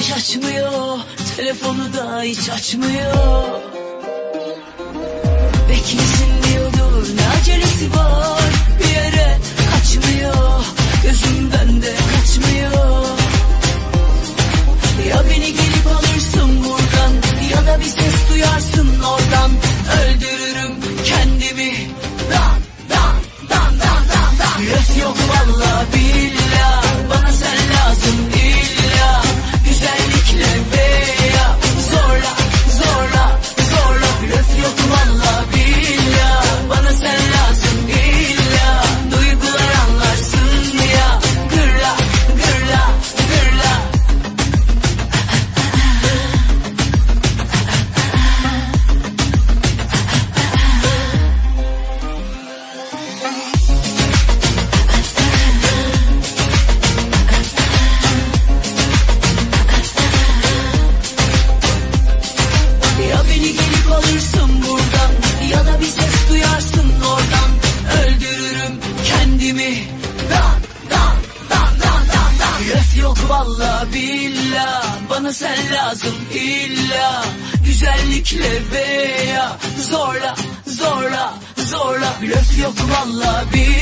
hiç açmıyor. Telefonu da hiç açmıyor. Beklesin zorla zorla zorla. Blöf yok valla bir